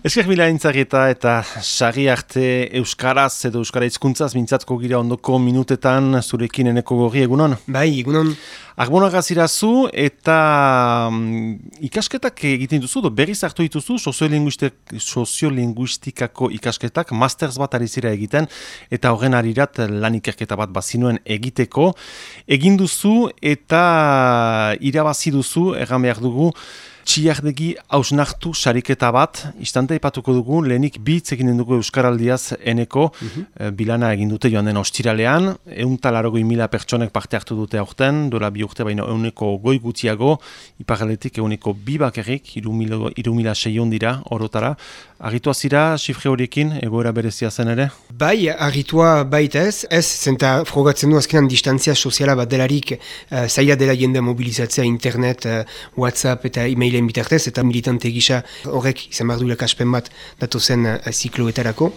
Esker bila entzageta eta sari arte Euskaraz edo Euskara izkuntzaz mintzatko gira ondoko minutetan zurekin eneko gorri egunon? Bai, egunon. Arbona gazirazu eta um, ikasketak egiten duzu, do berriz hartu dituzu soziolinguistikako ikasketak masters bat arizira egiten eta horren arirat lan ikerketa bat bazinuen egiteko. Egin duzu eta irabazi duzu, erran behar dugu, Txiardegi hausnartu sariketa bat, istante ipatuko dugu, lehenik bitz egin dugu Euskaraldiaz eneko, mm bilana egin dute joan den ostiralean, egun talarogoi mila pertsonek parte hartu dute aurten, dola bi urte baino euneko goi gutiago, iparaletik euneko bi bakerrik, iru mila seion dira, orotara. Arritua zira, sifre horiekin, egoera berezia zen ere? Bai, arritua baita ez, ez, zenta frogatzen du azkenan distantzia soziala bat delarik, uh, zaila dela jende mobilizatzea internet, uh, whatsapp eta e mailen bitartez eta militante gisa horrek izan behar duela kaspen bat datu zen uh, zikloetarako.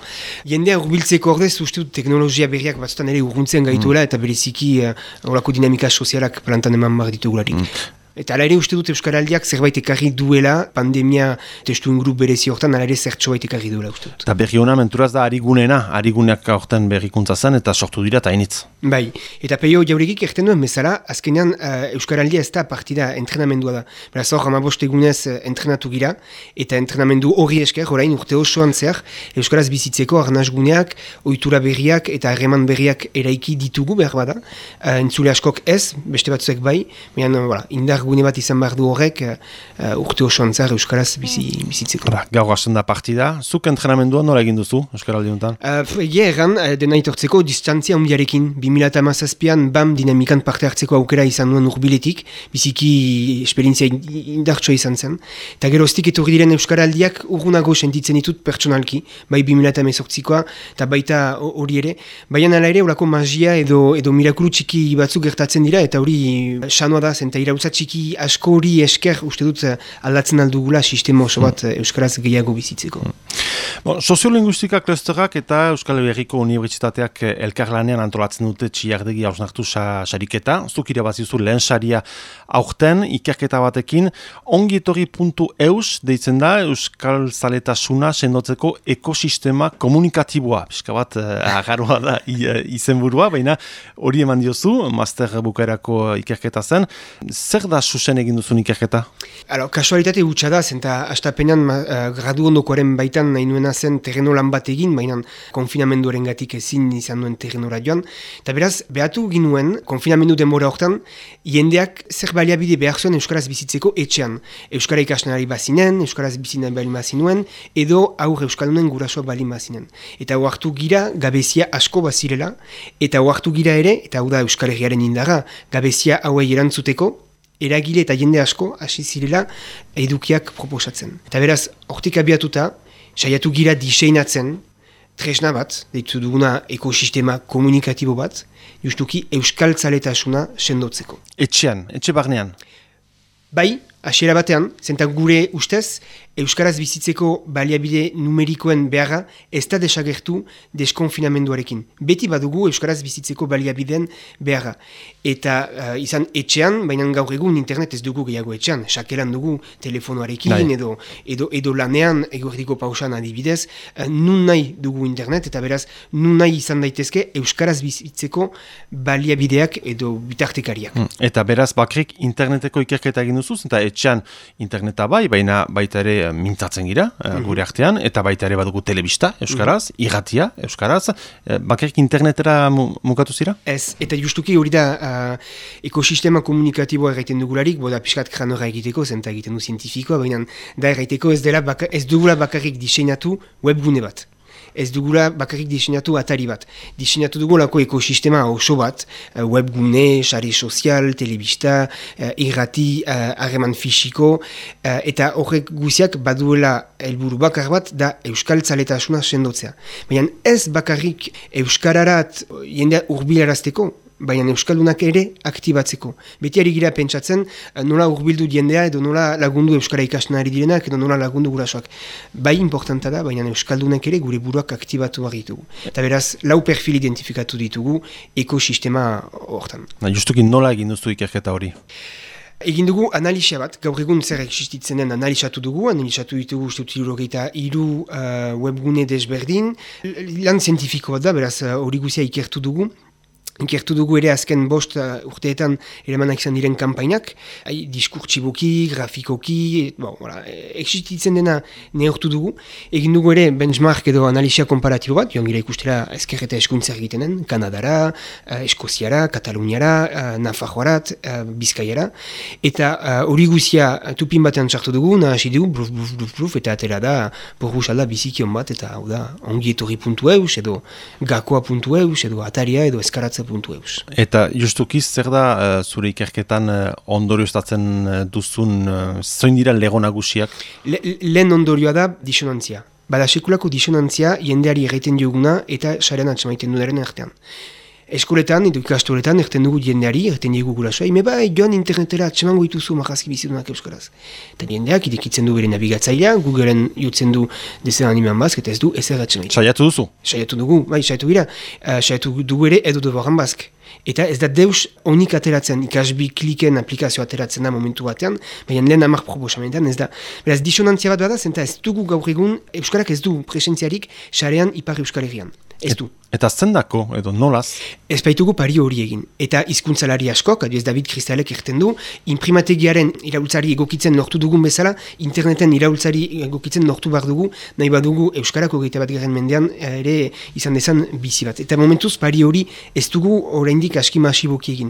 Jendea urbiltzeko ordez uste dut teknologia berriak batzutan ere urguntzen gaituela mm. eta bereziki uh, horako dinamika sozialak plantan eman behar ditugularik. Mm. Eta ala ere uste dut Euskaraldiak zerbait ekarri duela pandemia testu inguru berezi hortan ala ere zertxo bait ekarri duela uste dut. Eta berri hona menturaz da arigunena, ariguneak hortan berrikuntza zen eta sortu dira eta hainitz. Bai, eta peio jauregik erten duen bezala, azkenean uh, Euskaraldia ez da partida entrenamendua da. Beraz hor, amabost egunez uh, entrenatu gira, eta entrenamendu hori esker, orain urte osoan zer, Euskaraz bizitzeko arnazguneak, ohitura berriak eta harreman berriak eraiki ditugu behar bada. Uh, entzule askok ez, beste batzuek bai, mehan, uh, indar gune bat izan behar du horrek uh, urte osoan zer Euskaraz bizi, bizitzeko. Hala, gaur hasten da partida. Zuk entrenamendua nola egin duzu Euskaraldi honetan? Uh, Ege erran, uh, dena itortzeko distantzia undiarekin. 2008an BAM dinamikan parte hartzeko aukera izan nuen urbiletik, biziki esperientzia indartsoa izan zen. Eta geroztik etorri diren Euskaraldiak urgunago sentitzen ditut pertsonalki, bai 2008koa eta baita hori ere. Baina ala ere, orako magia edo, edo mirakuru txiki batzuk gertatzen dira, eta hori sanoa da, zenta irautza txiki aski asko hori esker uste dut eh, aldatzen aldugula sistema oso bat mm. Euskaraz gehiago bizitzeko. Bon, Soziolinguistika klusterak eta Euskal Herriko Unibertsitateak eh, elkarlanean antolatzen dute txiardegi hausnartu sariketa. Zuk irabazizu lehen saria aurten ikerketa batekin. Ongitori.eus deitzen da Euskal Zaletasuna sendotzeko ekosistema komunikatiboa. Piska bat uh, agarroa da izenburua, baina hori eman diozu, master bukaerako ikerketa zen. Zer da susen egin duzun ikerketa? Alo, kasualitate gutxa da, zenta astapenean uh, gradu ondokoaren baitan nahi nuena zen terreno lan bat egin, baina konfinamenduaren gatik ezin izan duen terrenora joan. Eta beraz, behatu ginuen, konfinamendu denbora hortan, jendeak zer baliabide behar zuen Euskaraz bizitzeko etxean. Euskara ikasnari bazinen, Euskaraz bizinan bali mazinuen, edo aur Euskaldunen gurasoa bali mazinen. Eta huartu gira, gabezia asko bazirela, eta huartu gira ere, eta hau da Euskal Herriaren indara, gabezia hauei erantzuteko, eragile eta jende asko hasi zirela edukiak proposatzen. Eta beraz, hortik abiatuta, saiatu gira diseinatzen tresna bat, deitu duguna ekosistema komunikatibo bat, justuki euskal sendotzeko. Etxean, etxe barnean? Bai, hasiera batean, zentak gure ustez, Euskaraz bizitzeko baliabide numerikoen beharra ez da desagertu deskonfinamenduarekin. Beti badugu Euskaraz bizitzeko baliabideen beharra. Eta uh, izan etxean, baina gaur egun internet ez dugu gehiago etxean. Sakeran dugu telefonoarekin bai. edo, edo, edo lanean eguerdiko pausan adibidez. Uh, nun nahi dugu internet eta beraz nun nahi izan daitezke Euskaraz bizitzeko baliabideak edo bitartekariak. Hmm. Eta beraz bakrik interneteko ikerketa egin duzuz eta etxean interneta bai, baina baita ere Eh, mintzatzen gira, mm gure artean, eta baita ere badugu telebista, Euskaraz, mm irratia, Euskaraz, e, bakarrik internetera mukatu zira? Ez, eta justuki hori da ekosistema komunikatiboa erraiten dugularik, boda piskat kranora egiteko, zenta egiten du zientifikoa, baina da erraiteko ez, dela baka, ez dugula bakarrik diseinatu webgune bat ez dugula bakarrik diseinatu atari bat. Diseinatu dugulako ekosistema oso bat, uh, webgune, sare sozial, telebista, uh, irrati, uh, harreman fisiko, eta horrek guziak baduela helburu bakar bat da euskal tzaletasuna sendotzea. Baina ez bakarrik euskararat jendea urbilarazteko, baina Euskaldunak ere aktibatzeko. Beti ari gira pentsatzen eh, nola urbildu jendea edo nola lagundu Euskara ikasten ari direnak edo nola lagundu gurasoak. Bai importanta da, baina Euskaldunak ere gure buruak aktibatu ditugu. Eta beraz, lau perfil identifikatu ditugu ekosistema hortan. Na, justukin nola egin duzu ikerketa hori? Egin dugu analisia bat, gaur egun zer existitzen den analisatu dugu, analisatu ditugu uste dut iru uh, webgune desberdin. Lan zientifiko bat da, beraz hori uh, guzia ikertu dugu. Inkertu dugu ere azken bost uh, urteetan eremanak izan diren kampainak, hai, diskurtsiboki, grafikoki, bon, voilà, existitzen dena nehortu dugu. Egin dugu ere benchmark edo analizia komparatibo bat, joan gira ikustera ezkerreta eskuntza egitenen, Kanadara, uh, Eskoziara, Kataluniara, uh, Nafarroarat, uh, Bizkaiara, eta hori uh, guzia tupin batean txartu dugu, nahasi dugu, bluf, bluf, bluf, bluf, eta atera da, porru salda bizikion bat, eta hau da, ongi etorri puntu eus, edo gakoa puntu eus, edo ataria, edo eskaratza puntu eus. Eta justukiz, zer da uh, zure ikerketan uh, ondorio estatzen uh, duzun, zoin dira lego nagusiak? Le, lehen ondorioa da disonantzia. Bada sekulako disonantzia jendeari egiten dioguna eta sarean atxamaiten dudaren artean. Eskoletan, edo ikastoletan, erten dugu jendeari, erten dugu gurasoa, ime bai, joan internetera atsemango dituzu marazki bizidunak euskaraz. Eta jendeak, idekitzen du bere nabigatzailea, Googleen jutzen du dezen animean bazk, eta ez du ezer atsemaitu. Saiatu duzu? Saiatu dugu, bai, saiatu gira. Uh, saiatu dugu ere edo devoran bazk. Eta ez da deus onik ateratzen, ikasbi kliken aplikazio ateratzen da momentu batean, baina lehen amak proposamentan ez da. Beraz, disonantzia bat bada, zenta ez dugu gaur egun, Euskarak ez du presentziarik, xarean ipar Euskal Herrian. Ez du. Eta zendako, edo nolaz? Ez baitugu pari hori egin. Eta hizkuntzalari askok, adiez David Kristalek erten du, imprimategiaren iraultzari egokitzen nortu dugun bezala, interneten iraultzari egokitzen nortu bar dugu, nahi badugu Euskarako gehieta bat garen mendean ere izan dezan bizi bat. Eta momentuz pari hori ez dugu oraindik aski masiboki egin.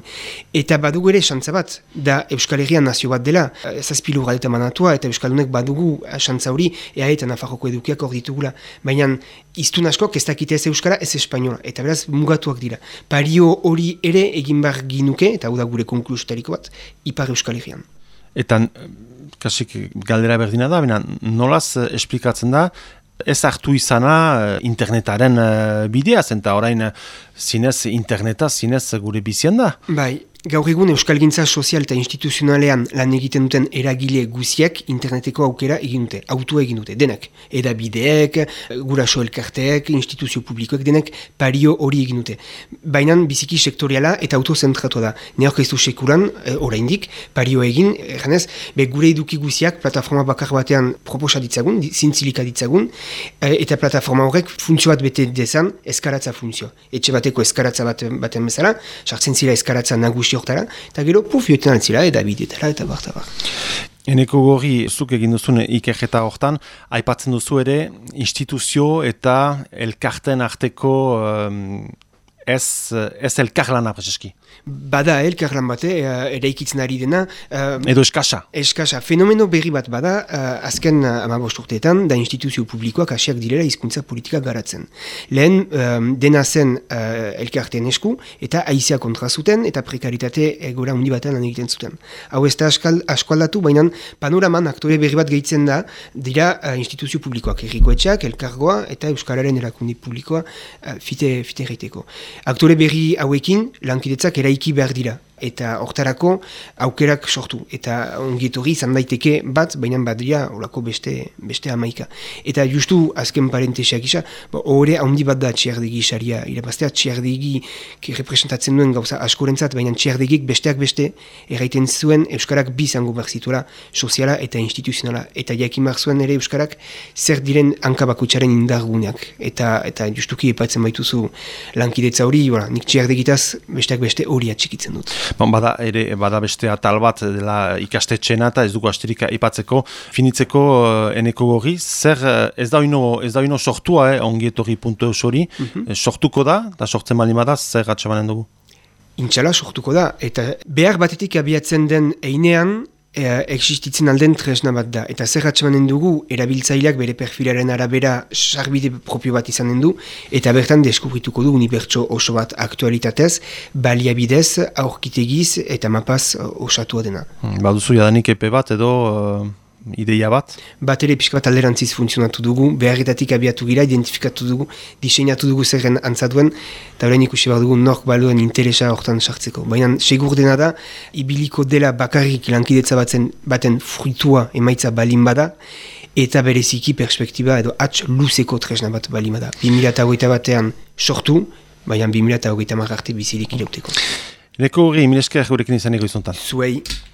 Eta badugu ere xantza bat, da Euskal Herrian nazio bat dela, zazpilu gadeta manatua, eta Euskaldunek badugu xantza hori, ea eta Nafarroko edukiak hor ditugula. Baina iztun askok ez dakite ez Euskara, ez espainola, eta beraz mugatuak dira. Pario hori ere egin behar ginuke, eta hau da gure konklustariko bat, Ipar Euskal Herrian. Eta, kasik galdera berdina da, bina, nolaz eh, esplikatzen da, ez hartu izana eh, internetaren bidea, zenta orain zinez interneta, zinez gure bizian da? Bai, Gaur egun Euskalgintza sozial eta instituzionalean lan egiten duten eragile guziak interneteko aukera egin dute, autua egin dute, denak. Eda bideek, guraso elkarteek, instituzio publikoek, denak pario hori egin dute. Baina biziki sektoriala eta autozentratu da. Neok ez du sekuran, e, oraindik, pario egin, janez, be gure eduki guziak plataforma bakar batean proposa ditzagun, zintzilika ditzagun, e, eta plataforma horrek funtzio bat bete dezan, eskaratza funtzio. Etxe bateko eskaratza bat, baten bezala, sartzen zila eskaratza nagusi hortara, eta gero puf joetan altzila, eta bidetara, eta bar, eta bar. Eneko gori, zuk egin duzun ikerketa hortan, aipatzen duzu ere, instituzio eta elkarten arteko um, ez, ez elkarlana, prezeski. Bada elkarlan bate, uh, eraikitzen ari dena. Uh, Edo eskasa. Eskasa. Fenomeno berri bat bada, uh, azken uh, amabost urteetan, da instituzio publikoak asiak direla hizkuntza politika garatzen. Lehen, um, dena zen uh, elkarten esku, eta aizia kontra zuten, eta prekaritate egora hundi batean lan egiten zuten. Hau ez da askaldatu, baina panoraman aktore berri bat gehitzen da, dira uh, instituzio publikoak, errikoetxeak, elkargoa, eta euskararen erakundi publikoa uh, fite, fite Aktore berri hauekin, lankidetzak eraiki behar dira eta hortarako aukerak sortu. Eta ongitorri izan daiteke bat, baina bat dira olako beste, beste amaika. Eta justu azken parenteseak isa, horre handi bat da txerdegi isaria, irabaztea txerdegi representatzen duen gauza askorentzat, baina txerdegik besteak beste erraiten zuen Euskarak bi zango zituela, soziala eta instituzionala. Eta jakin zuen ere Euskarak zer diren hankabakutxaren indarguneak. Eta, eta justuki epatzen baituzu lankidetza hori, nik txerdegitaz besteak beste hori atxikitzen dut. Bon, bada, ere, bada beste atal bat dela ikastetxena eta ez dugu asterik ipatzeko. Finitzeko uh, eneko gori, zer eh, ez da ino, ez da ino sortua, eh, ongietorri puntu eusori, mm -hmm. sortuko da, eta sortzen bali bada, zer atxamanen dugu? Intxala sortuko da, eta behar batetik abiatzen den einean, e, existitzen alden tresna bat da. Eta zer atxamanen dugu, erabiltzaileak bere perfilaren arabera sarbide propio bat izanen du, eta bertan deskubrituko du unibertso oso bat aktualitatez, baliabidez, aurkitegiz eta mapaz osatua dena. Hmm, baduzu jadanik epe bat edo... Uh ideia bat? Bat ere pixka bat alderantziz funtzionatu dugu, beharretatik abiatu gira, identifikatu dugu, diseinatu dugu zerren antzaduen, eta horrein ikusi behar dugu nork baluen interesa hortan sartzeko. Baina segur dena da, ibiliko dela bakarrik lankidetza batzen, baten fruitua emaitza balin bada, eta bereziki perspektiba edo atx luzeko tresna bat balin bada. 2008 batean sortu, baina 2008 marrarte bizirik irauteko. Leko hori, milesker gurekin izaneko izontan. Zuei.